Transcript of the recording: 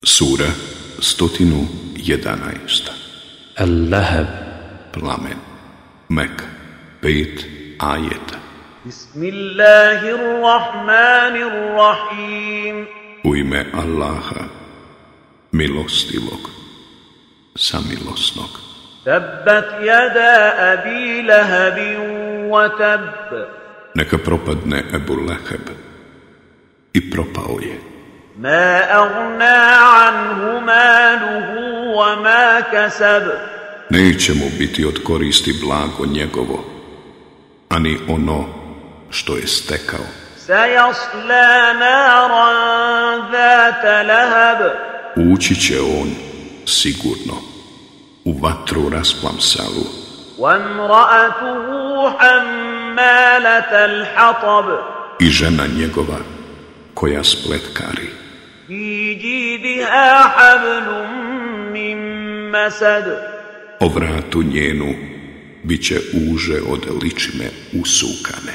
Sura 111 Al-Lahab. Plamen. Mek Pet ajeta. Bismillahirrahmanirrahim. U ime Allaha Milostivog Samilosnog. Tabbat yada abi lahabin wa tab Neka propadne Ebu Leheb I propao je ما أغنى عنه ماله وما كسب Neće mu biti od koristi blago njegovo, ani ono što je stekao. سيصلى نارا ذات لهب Ući će on sigurno u vatru rasplamsalu وامرأته حمالة الحطب i žena njegova koja spletkari. في جيدها حبل من مسد O vratu njenu bit će uže od ličime usukane.